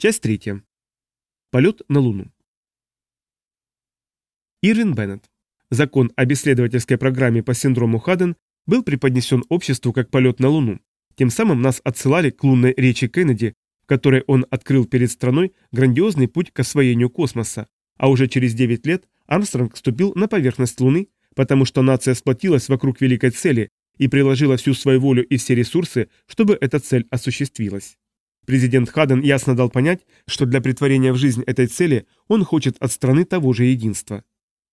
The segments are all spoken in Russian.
Часть третья. Полет на Луну. Ирвин Беннет. Закон об исследовательской программе по синдрому Хаден был преподнесен обществу как полет на Луну. Тем самым нас отсылали к лунной речи Кеннеди, в которой он открыл перед страной грандиозный путь к освоению космоса, а уже через 9 лет Армстронг вступил на поверхность Луны, потому что нация сплотилась вокруг великой цели и приложила всю свою волю и все ресурсы, чтобы эта цель осуществилась. Президент Хаден ясно дал понять, что для притворения в жизнь этой цели он хочет от страны того же единства.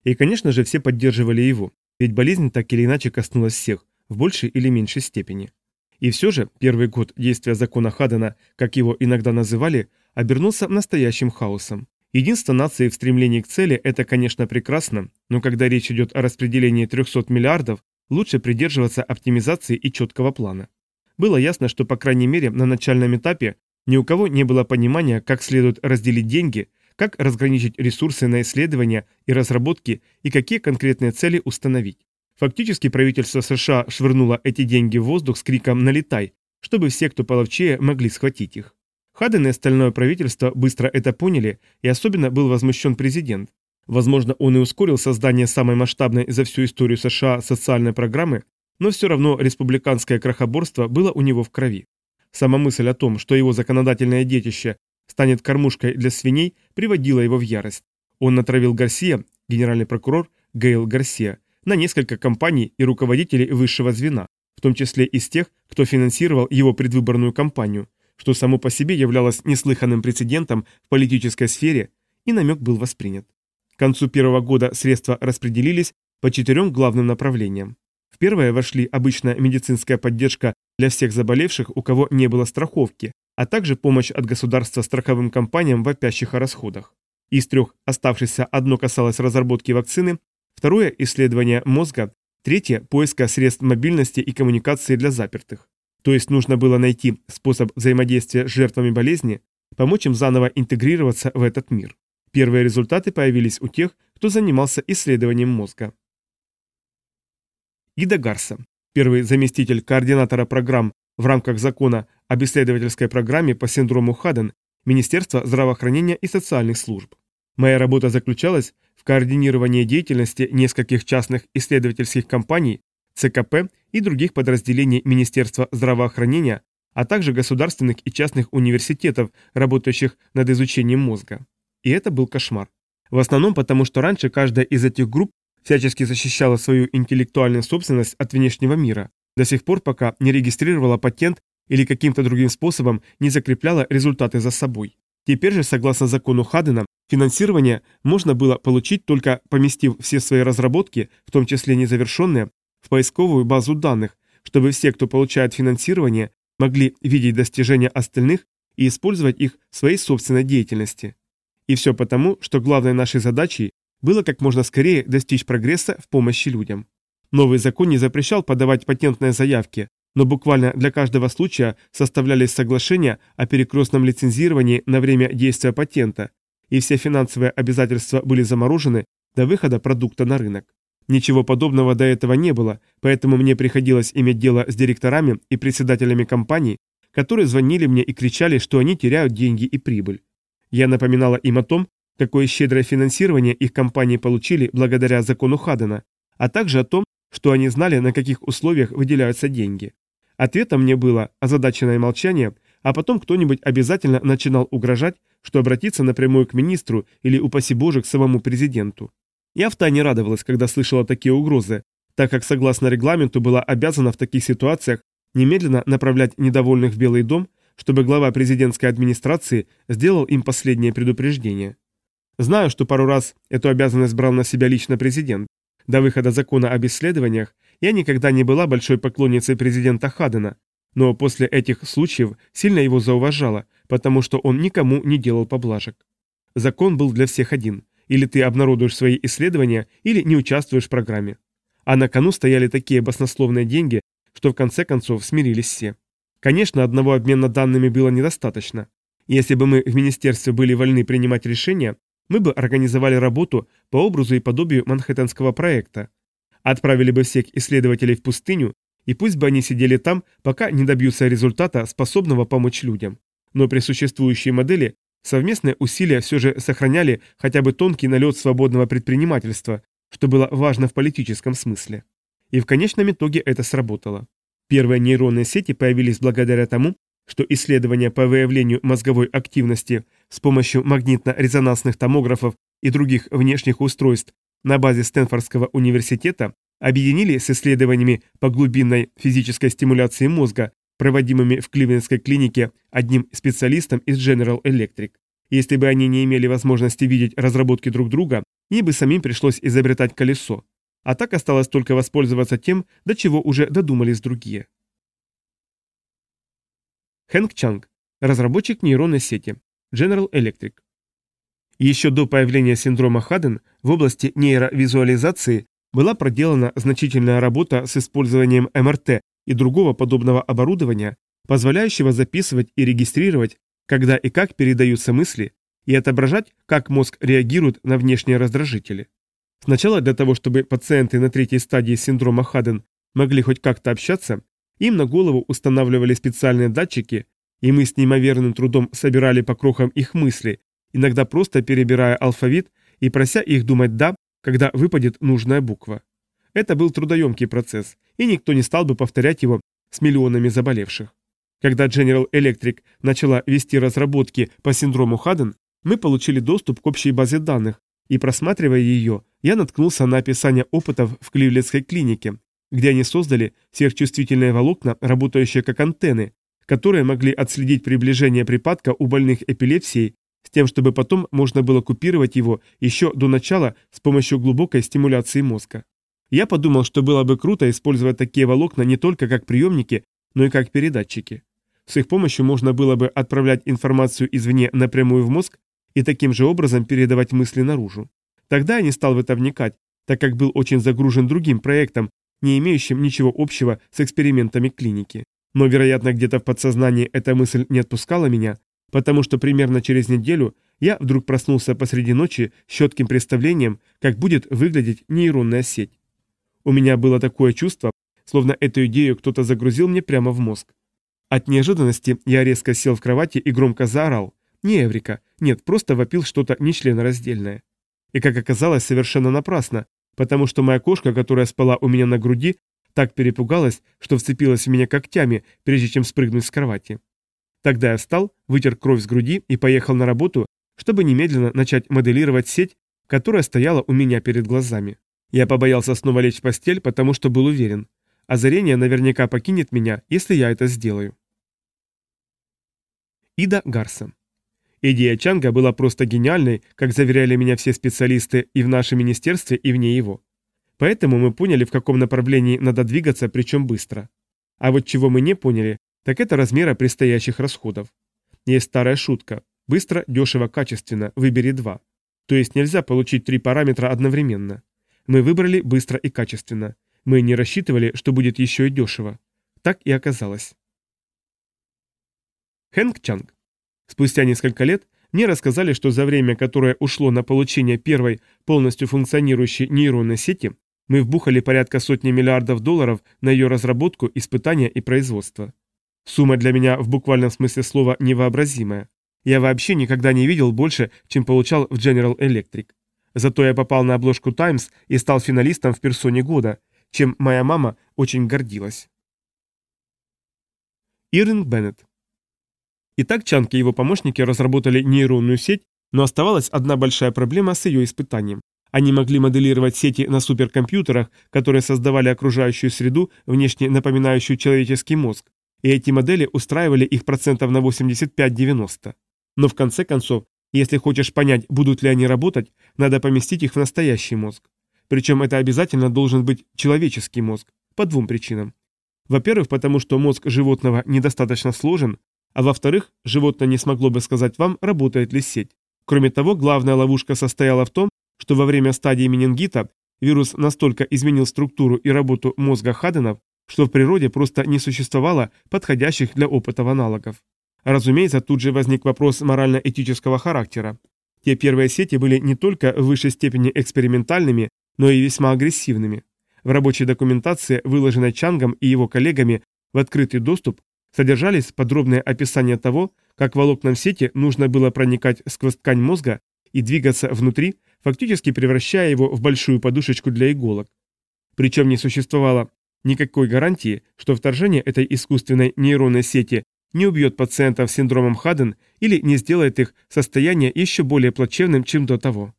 И, конечно же, все поддерживали его, ведь болезнь так или иначе коснулась всех, в большей или меньшей степени. И все же первый год действия закона Хадена, как его иногда называли, обернулся настоящим хаосом. Единство нации в стремлении к цели – это, конечно, прекрасно, но когда речь идет о распределении 300 миллиардов, лучше придерживаться оптимизации и четкого плана. Было ясно, что, по крайней мере, на начальном этапе ни у кого не было понимания, как следует разделить деньги, как разграничить ресурсы на исследования и разработки и какие конкретные цели установить. Фактически правительство США швырнуло эти деньги в воздух с криком «Налетай!», чтобы все, кто половчее, могли схватить их. Хаден и остальное правительство быстро это поняли, и особенно был возмущен президент. Возможно, он и ускорил создание самой масштабной за всю историю США социальной программы, но все равно республиканское крохоборство было у него в крови. Сама мысль о том, что его законодательное детище станет кормушкой для свиней, приводила его в ярость. Он натравил Гарсия, генеральный прокурор Гейл Гарсия, на несколько компаний и руководителей высшего звена, в том числе из тех, кто финансировал его предвыборную кампанию, что само по себе являлось неслыханным прецедентом в политической сфере, и намек был воспринят. К концу первого года средства распределились по четырем главным направлениям. В первое вошли обычная медицинская поддержка для всех заболевших, у кого не было страховки, а также помощь от государства страховым компаниям вопящих о расходах. Из трех оставшихся одно касалось разработки вакцины, второе – исследование мозга, третье – поиска средств мобильности и коммуникации для запертых. То есть нужно было найти способ взаимодействия с жертвами болезни, помочь им заново интегрироваться в этот мир. Первые результаты появились у тех, кто занимался исследованием мозга. Ида Гарса, первый заместитель координатора программ в рамках закона об исследовательской программе по синдрому Хаден Министерства здравоохранения и социальных служб. Моя работа заключалась в координировании деятельности нескольких частных исследовательских компаний, ЦКП и других подразделений Министерства здравоохранения, а также государственных и частных университетов, работающих над изучением мозга. И это был кошмар. В основном потому, что раньше каждая из этих групп всячески защищала свою интеллектуальную собственность от внешнего мира, до сих пор пока не регистрировала патент или каким-то другим способом не закрепляла результаты за собой. Теперь же, согласно закону Хадена, финансирование можно было получить только поместив все свои разработки, в том числе незавершенные, в поисковую базу данных, чтобы все, кто получает финансирование, могли видеть достижения остальных и использовать их в своей собственной деятельности. И все потому, что главной нашей задачей было как можно скорее достичь прогресса в помощи людям. Новый закон не запрещал подавать патентные заявки, но буквально для каждого случая составлялись соглашения о перекрестном лицензировании на время действия патента, и все финансовые обязательства были заморожены до выхода продукта на рынок. Ничего подобного до этого не было, поэтому мне приходилось иметь дело с директорами и председателями компаний, которые звонили мне и кричали, что они теряют деньги и прибыль. Я напоминала им о том, какое щедрое финансирование их компании получили благодаря закону Хадена, а также о том, что они знали, на каких условиях выделяются деньги. Ответом мне было озадаченное молчание, а потом кто-нибудь обязательно начинал угрожать, что обратиться напрямую к министру или, упаси боже, к самому президенту. Я втайне радовалась, когда слышала такие угрозы, так как согласно регламенту была обязана в таких ситуациях немедленно направлять недовольных в Белый дом, чтобы глава президентской администрации сделал им последнее предупреждение. Знаю, что пару раз эту обязанность брал на себя лично президент. До выхода закона об исследованиях я никогда не была большой поклонницей президента Хадена, но после этих случаев сильно его зауважала, потому что он никому не делал поблажек. Закон был для всех один. Или ты обнародуешь свои исследования, или не участвуешь в программе. А на кону стояли такие баснословные деньги, что в конце концов смирились все. Конечно, одного обмена данными было недостаточно. Если бы мы в министерстве были вольны принимать решения, мы бы организовали работу по образу и подобию Манхэттенского проекта. Отправили бы всех исследователей в пустыню, и пусть бы они сидели там, пока не добьются результата, способного помочь людям. Но при существующей модели Совместные усилия все же сохраняли хотя бы тонкий налет свободного предпринимательства, что было важно в политическом смысле. И в конечном итоге это сработало. Первые нейронные сети появились благодаря тому, что исследования по выявлению мозговой активности с помощью магнитно-резонансных томографов и других внешних устройств на базе Стэнфордского университета объединили с исследованиями по глубинной физической стимуляции мозга, проводимыми в Кливлендской клинике одним специалистом из General Electric. Если бы они не имели возможности видеть разработки друг друга, им бы самим пришлось изобретать колесо. А так осталось только воспользоваться тем, до чего уже додумались другие. Хэнк Чанг, разработчик нейронной сети, General Electric. Еще до появления синдрома Хаден в области нейровизуализации была проделана значительная работа с использованием МРТ и другого подобного оборудования, позволяющего записывать и регистрировать, когда и как передаются мысли, и отображать, как мозг реагирует на внешние раздражители. Сначала для того, чтобы пациенты на третьей стадии синдрома Хаден могли хоть как-то общаться, им на голову устанавливали специальные датчики, и мы с неимоверным трудом собирали по крохам их мысли, иногда просто перебирая алфавит и прося их думать «да», когда выпадет нужная буква. Это был трудоемкий процесс, и никто не стал бы повторять его с миллионами заболевших. Когда General Electric начала вести разработки по синдрому Хаден, мы получили доступ к общей базе данных, и просматривая ее, я наткнулся на описание опытов в Кливлендской клинике, где они создали сверхчувствительные волокна, работающие как антенны, которые могли отследить приближение припадка у больных эпилепсией с тем, чтобы потом можно было купировать его еще до начала с помощью глубокой стимуляции мозга. Я подумал, что было бы круто использовать такие волокна не только как приемники, но и как передатчики. С их помощью можно было бы отправлять информацию извне напрямую в мозг и таким же образом передавать мысли наружу. Тогда я не стал в это вникать, так как был очень загружен другим проектом, не имеющим ничего общего с экспериментами клиники. Но, вероятно, где-то в подсознании эта мысль не отпускала меня, потому что примерно через неделю я вдруг проснулся посреди ночи с четким представлением, как будет выглядеть нейронная сеть. У меня было такое чувство, словно эту идею кто-то загрузил мне прямо в мозг. От неожиданности я резко сел в кровати и громко заорал. Не Эврика, нет, просто вопил что-то нечленораздельное. И как оказалось, совершенно напрасно, потому что моя кошка, которая спала у меня на груди, так перепугалась, что вцепилась в меня когтями, прежде чем спрыгнуть с кровати. Тогда я встал, вытер кровь с груди и поехал на работу, чтобы немедленно начать моделировать сеть, которая стояла у меня перед глазами. Я побоялся снова лечь в постель, потому что был уверен. Озарение наверняка покинет меня, если я это сделаю. Ида Гарса. Идея Чанга была просто гениальной, как заверяли меня все специалисты и в нашем министерстве, и вне его. Поэтому мы поняли, в каком направлении надо двигаться, причем быстро. А вот чего мы не поняли, так это размера предстоящих расходов. Есть старая шутка. Быстро, дешево, качественно, выбери два. То есть нельзя получить три параметра одновременно. Мы выбрали быстро и качественно. Мы не рассчитывали, что будет еще и дешево. Так и оказалось. Хэнк Чанг. Спустя несколько лет мне рассказали, что за время, которое ушло на получение первой полностью функционирующей нейронной сети, мы вбухали порядка сотни миллиардов долларов на ее разработку, испытания и производство. Сумма для меня в буквальном смысле слова невообразимая. Я вообще никогда не видел больше, чем получал в General Electric. Зато я попал на обложку Times и стал финалистом в персоне года, чем моя мама очень гордилась. Ирвинг Беннет Итак, Чанки и его помощники разработали нейронную сеть, но оставалась одна большая проблема с ее испытанием. Они могли моделировать сети на суперкомпьютерах, которые создавали окружающую среду, внешне напоминающую человеческий мозг, и эти модели устраивали их процентов на 85-90. Но в конце концов, если хочешь понять, будут ли они работать, надо поместить их в настоящий мозг. Причем это обязательно должен быть человеческий мозг, по двум причинам. Во-первых, потому что мозг животного недостаточно сложен, а во-вторых, животное не смогло бы сказать вам, работает ли сеть. Кроме того, главная ловушка состояла в том, что во время стадии менингита вирус настолько изменил структуру и работу мозга Хаденов, что в природе просто не существовало подходящих для опытов аналогов. Разумеется, тут же возник вопрос морально-этического характера. Те первые сети были не только в высшей степени экспериментальными, но и весьма агрессивными. В рабочей документации, выложенной Чангом и его коллегами в открытый доступ, содержались подробные описания того, как волокнам сети нужно было проникать сквозь ткань мозга и двигаться внутри, фактически превращая его в большую подушечку для иголок. Причем не существовало никакой гарантии, что вторжение этой искусственной нейронной сети не убьет пациентов с синдромом Хаден или не сделает их состояние еще более плачевным, чем до того.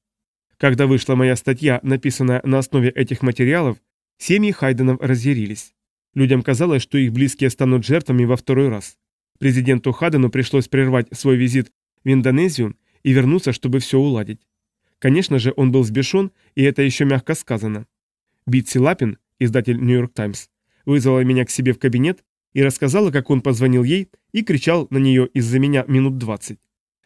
Когда вышла моя статья, написанная на основе этих материалов, семьи Хайденов разъярились. Людям казалось, что их близкие станут жертвами во второй раз. Президенту Хадену пришлось прервать свой визит в Индонезию и вернуться, чтобы все уладить. Конечно же, он был сбешен, и это еще мягко сказано. Битси Лапин, издатель «Нью-Йорк Таймс», вызвала меня к себе в кабинет и рассказала, как он позвонил ей и кричал на нее из-за меня минут двадцать.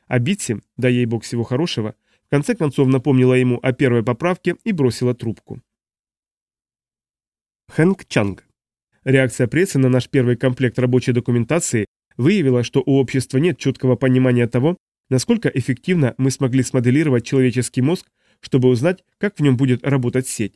А Битси, да ей бог всего хорошего, в конце концов напомнила ему о первой поправке и бросила трубку. Хэнк Чанг. Реакция прессы на наш первый комплект рабочей документации выявила, что у общества нет четкого понимания того, насколько эффективно мы смогли смоделировать человеческий мозг, чтобы узнать, как в нем будет работать сеть.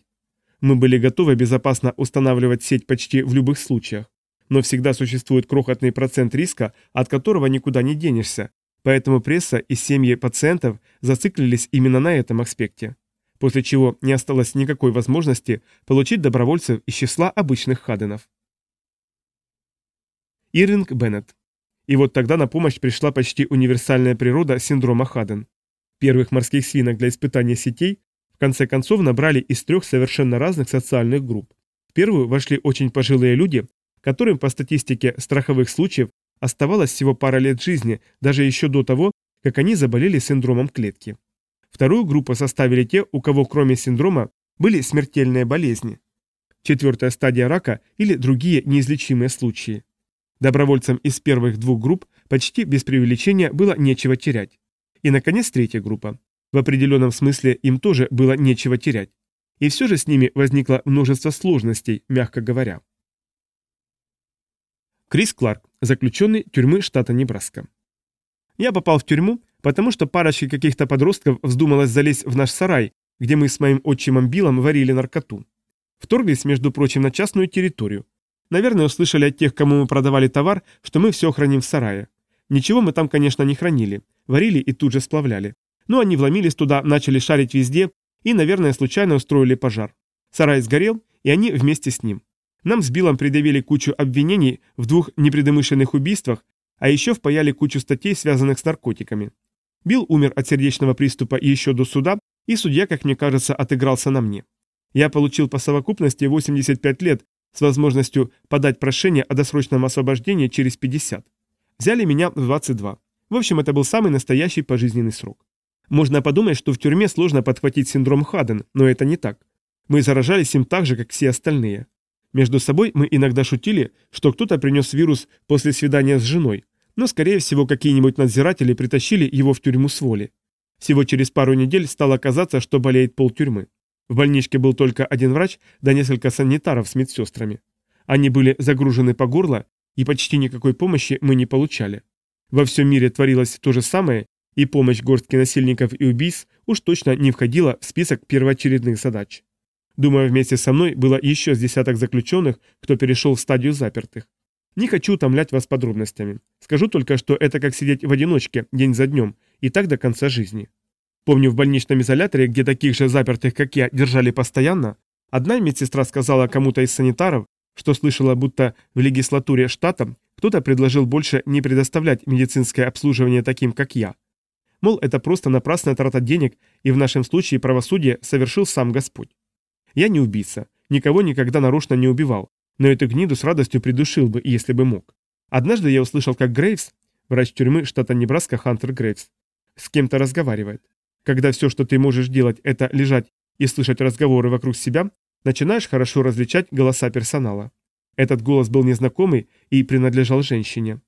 Мы были готовы безопасно устанавливать сеть почти в любых случаях, но всегда существует крохотный процент риска, от которого никуда не денешься, поэтому пресса и семьи пациентов зациклились именно на этом аспекте, после чего не осталось никакой возможности получить добровольцев из числа обычных хаденов. Ирвинг Беннет и вот тогда на помощь пришла почти универсальная природа синдрома Хаден. Первых морских свинок для испытания сетей в конце концов набрали из трех совершенно разных социальных групп. В первую вошли очень пожилые люди, которым по статистике страховых случаев оставалось всего пара лет жизни, даже еще до того, как они заболели синдромом клетки. Вторую группу составили те, у кого кроме синдрома были смертельные болезни. Четвертая стадия рака или другие неизлечимые случаи. Добровольцам из первых двух групп почти без преувеличения было нечего терять. И, наконец, третья группа. В определенном смысле им тоже было нечего терять. И все же с ними возникло множество сложностей, мягко говоря. Крис Кларк, заключенный тюрьмы штата Небраска. Я попал в тюрьму, потому что парочке каких-то подростков вздумалось залезть в наш сарай, где мы с моим отчимом Биллом варили наркоту. Вторглись, между прочим, на частную территорию, Наверное, услышали от тех, кому мы продавали товар, что мы все храним в сарае. Ничего мы там, конечно, не хранили. Варили и тут же сплавляли. Но они вломились туда, начали шарить везде и, наверное, случайно устроили пожар. Сарай сгорел, и они вместе с ним. Нам с Биллом предъявили кучу обвинений в двух непредомышленных убийствах, а еще впаяли кучу статей, связанных с наркотиками. Билл умер от сердечного приступа еще до суда, и судья, как мне кажется, отыгрался на мне. Я получил по совокупности 85 лет с возможностью подать прошение о досрочном освобождении через 50. Взяли меня в 22. В общем, это был самый настоящий пожизненный срок. Можно подумать, что в тюрьме сложно подхватить синдром Хаден, но это не так. Мы заражались им так же, как все остальные. Между собой мы иногда шутили, что кто-то принес вирус после свидания с женой, но, скорее всего, какие-нибудь надзиратели притащили его в тюрьму с воли. Всего через пару недель стало казаться, что болеет пол тюрьмы. В больничке был только один врач, да несколько санитаров с медсестрами. Они были загружены по горло, и почти никакой помощи мы не получали. Во всем мире творилось то же самое, и помощь горстки насильников и убийц уж точно не входила в список первоочередных задач. Думаю, вместе со мной было еще с десяток заключенных, кто перешел в стадию запертых. Не хочу утомлять вас подробностями. Скажу только, что это как сидеть в одиночке день за днем, и так до конца жизни. Помню, в больничном изоляторе, где таких же запертых, как я, держали постоянно, одна медсестра сказала кому-то из санитаров, что слышала, будто в легислатуре штата кто-то предложил больше не предоставлять медицинское обслуживание таким, как я. Мол, это просто напрасная трата денег, и в нашем случае правосудие совершил сам Господь. Я не убийца, никого никогда нарочно не убивал, но эту гниду с радостью придушил бы, если бы мог. Однажды я услышал, как Грейвс, врач тюрьмы штата Небраска Хантер Грейвс, с кем-то разговаривает. Когда все, что ты можешь делать, это лежать и слышать разговоры вокруг себя, начинаешь хорошо различать голоса персонала. Этот голос был незнакомый и принадлежал женщине.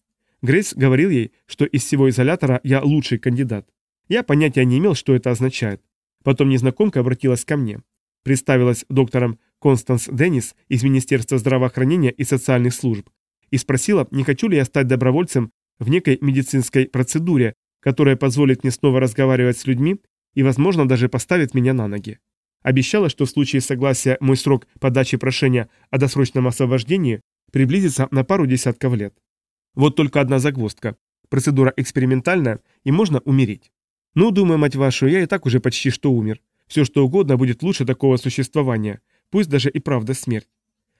Грейс говорил ей, что из всего изолятора я лучший кандидат. Я понятия не имел, что это означает. Потом незнакомка обратилась ко мне. Представилась доктором Констанс Деннис из Министерства здравоохранения и социальных служб и спросила, не хочу ли я стать добровольцем в некой медицинской процедуре, которая позволит мне снова разговаривать с людьми и, возможно, даже поставит меня на ноги. Обещала, что в случае согласия мой срок подачи прошения о досрочном освобождении приблизится на пару десятков лет. Вот только одна загвоздка. Процедура экспериментальная, и можно умереть. Ну, думаю, мать вашу, я и так уже почти что умер. Все что угодно будет лучше такого существования, пусть даже и правда смерть.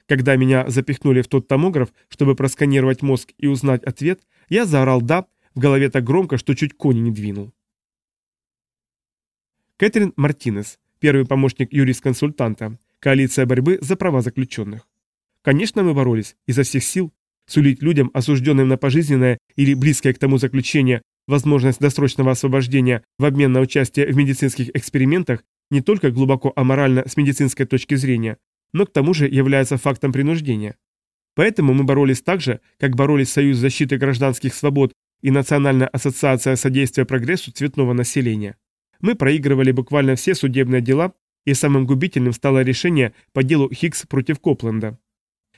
Когда меня запихнули в тот томограф, чтобы просканировать мозг и узнать ответ, я заорал «да», в голове так громко, что чуть кони не двинул. Кэтрин Мартинес, первый помощник юрист-консультанта, коалиция борьбы за права заключенных. Конечно, мы боролись, изо всех сил, сулить людям, осужденным на пожизненное или близкое к тому заключение, возможность досрочного освобождения в обмен на участие в медицинских экспериментах не только глубоко аморально с медицинской точки зрения, но к тому же является фактом принуждения. Поэтому мы боролись так же, как боролись Союз защиты гражданских свобод и Национальная ассоциация содействия прогрессу цветного населения. Мы проигрывали буквально все судебные дела, и самым губительным стало решение по делу Хиггс против Копленда.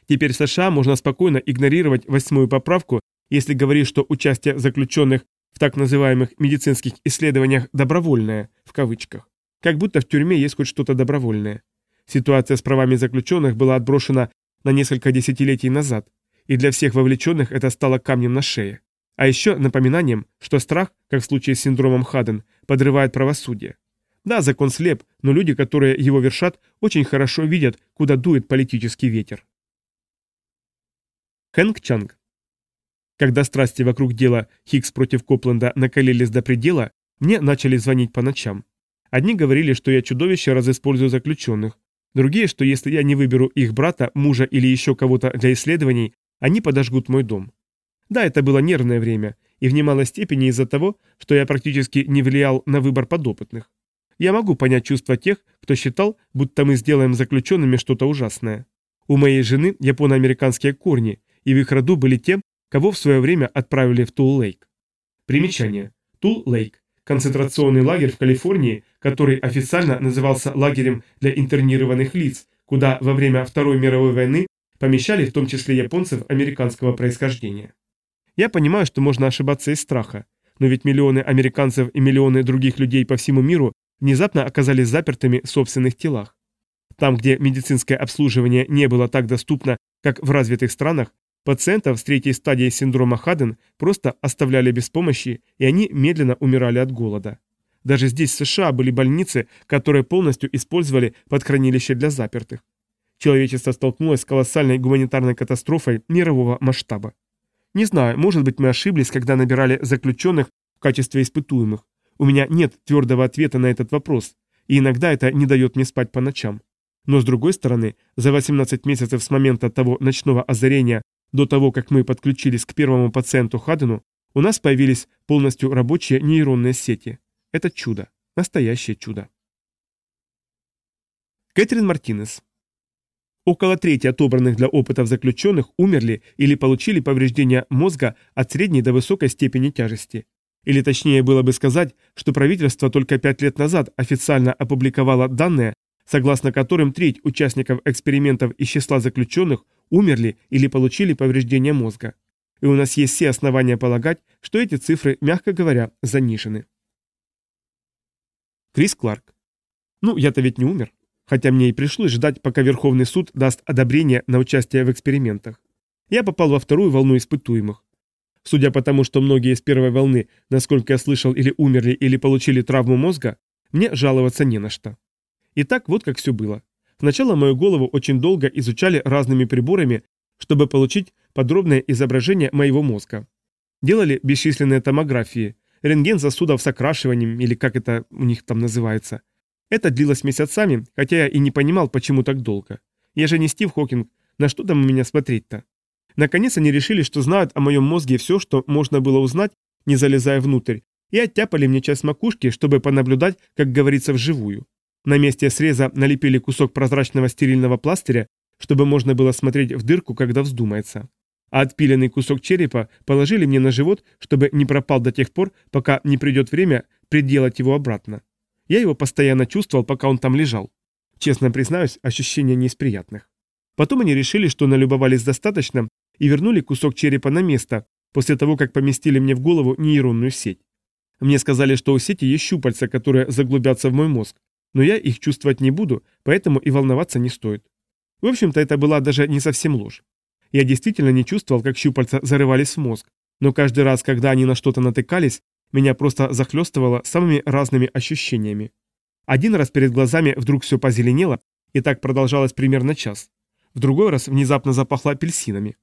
Теперь США можно спокойно игнорировать восьмую поправку, если говорить, что участие заключенных в так называемых медицинских исследованиях «добровольное» в кавычках. Как будто в тюрьме есть хоть что-то добровольное. Ситуация с правами заключенных была отброшена на несколько десятилетий назад, и для всех вовлеченных это стало камнем на шее. А еще напоминанием, что страх, как в случае с синдромом Хаден, подрывает правосудие. Да, закон слеп, но люди, которые его вершат, очень хорошо видят, куда дует политический ветер. Хэнк Чанг Когда страсти вокруг дела Хиггс против Копленда накалились до предела, мне начали звонить по ночам. Одни говорили, что я чудовище разиспользую заключенных, другие, что если я не выберу их брата, мужа или еще кого-то для исследований, они подожгут мой дом. Да, это было нервное время, и в немалой степени из-за того, что я практически не влиял на выбор подопытных. Я могу понять чувства тех, кто считал, будто мы сделаем заключенными что-то ужасное. У моей жены японо-американские корни, и в их роду были те, кого в свое время отправили в Тул-Лейк. Примечание. Тул-Лейк концентрационный лагерь в Калифорнии, который официально назывался лагерем для интернированных лиц, куда во время Второй мировой войны помещали в том числе японцев американского происхождения. Я понимаю, что можно ошибаться из страха, но ведь миллионы американцев и миллионы других людей по всему миру внезапно оказались запертыми в собственных телах. Там, где медицинское обслуживание не было так доступно, как в развитых странах, Пациентов с третьей стадией синдрома Хаден просто оставляли без помощи, и они медленно умирали от голода. Даже здесь, в США, были больницы, которые полностью использовали под хранилище для запертых. Человечество столкнулось с колоссальной гуманитарной катастрофой мирового масштаба. Не знаю, может быть мы ошиблись, когда набирали заключенных в качестве испытуемых. У меня нет твердого ответа на этот вопрос, и иногда это не дает мне спать по ночам. Но с другой стороны, за 18 месяцев с момента того ночного озарения до того, как мы подключились к первому пациенту Хадену, у нас появились полностью рабочие нейронные сети. Это чудо. Настоящее чудо. Кэтрин Мартинес. Около трети отобранных для опытов заключенных умерли или получили повреждения мозга от средней до высокой степени тяжести. Или точнее было бы сказать, что правительство только пять лет назад официально опубликовало данные, согласно которым треть участников экспериментов из числа заключенных умерли или получили повреждения мозга. И у нас есть все основания полагать, что эти цифры, мягко говоря, занижены. Крис Кларк. Ну, я-то ведь не умер. Хотя мне и пришлось ждать, пока Верховный суд даст одобрение на участие в экспериментах. Я попал во вторую волну испытуемых. Судя по тому, что многие из первой волны, насколько я слышал, или умерли, или получили травму мозга, мне жаловаться не на что. Итак, вот как все было. Сначала мою голову очень долго изучали разными приборами, чтобы получить подробное изображение моего мозга. Делали бесчисленные томографии, рентген сосудов с окрашиванием, или как это у них там называется. Это длилось месяцами, хотя я и не понимал, почему так долго. Я же не Стив Хокинг, на что там у меня смотреть-то? Наконец они решили, что знают о моем мозге все, что можно было узнать, не залезая внутрь, и оттяпали мне часть макушки, чтобы понаблюдать, как говорится, вживую. На месте среза налепили кусок прозрачного стерильного пластыря, чтобы можно было смотреть в дырку, когда вздумается. А отпиленный кусок черепа положили мне на живот, чтобы не пропал до тех пор, пока не придет время приделать его обратно. Я его постоянно чувствовал, пока он там лежал. Честно признаюсь, ощущения не из приятных. Потом они решили, что налюбовались достаточно, и вернули кусок черепа на место, после того, как поместили мне в голову нейронную сеть. Мне сказали, что у сети есть щупальца, которые заглубятся в мой мозг, но я их чувствовать не буду, поэтому и волноваться не стоит. В общем-то, это была даже не совсем ложь. Я действительно не чувствовал, как щупальца зарывались в мозг, Но каждый раз, когда они на что-то натыкались, меня просто захлестывало самыми разными ощущениями. Один раз перед глазами вдруг все позеленело, и так продолжалось примерно час. В другой раз внезапно запахло апельсинами.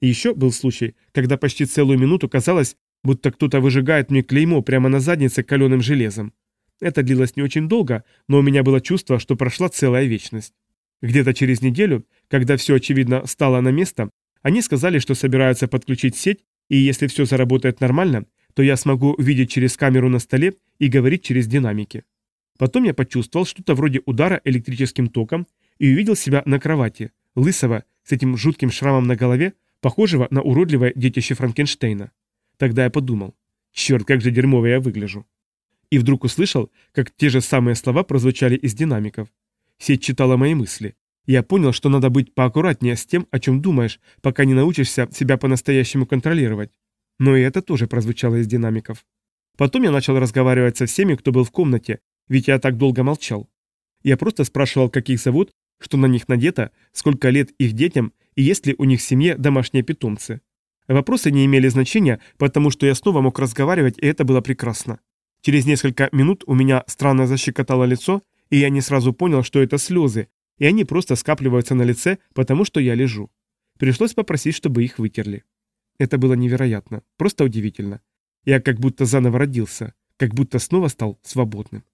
И еще был случай, когда почти целую минуту казалось, будто кто-то выжигает мне клеймо прямо на заднице каленым железом. Это длилось не очень долго, но у меня было чувство, что прошла целая вечность. Где-то через неделю, когда все очевидно стало на место, они сказали, что собираются подключить сеть, и если все заработает нормально, то я смогу видеть через камеру на столе и говорить через динамики. Потом я почувствовал что-то вроде удара электрическим током и увидел себя на кровати, лысого, с этим жутким шрамом на голове, похожего на уродливое детище Франкенштейна. Тогда я подумал, черт, как же дерьмово я выгляжу. И вдруг услышал, как те же самые слова прозвучали из динамиков. Сеть читала мои мысли. Я понял, что надо быть поаккуратнее с тем, о чем думаешь, пока не научишься себя по-настоящему контролировать. Но и это тоже прозвучало из динамиков. Потом я начал разговаривать со всеми, кто был в комнате, ведь я так долго молчал. Я просто спрашивал, как их зовут, что на них надето, сколько лет их детям и есть ли у них в семье домашние питомцы. Вопросы не имели значения, потому что я снова мог разговаривать, и это было прекрасно. Через несколько минут у меня странно защекотало лицо, и я не сразу понял, что это слезы, и они просто скапливаются на лице, потому что я лежу. Пришлось попросить, чтобы их вытерли. Это было невероятно, просто удивительно. Я как будто заново родился, как будто снова стал свободным.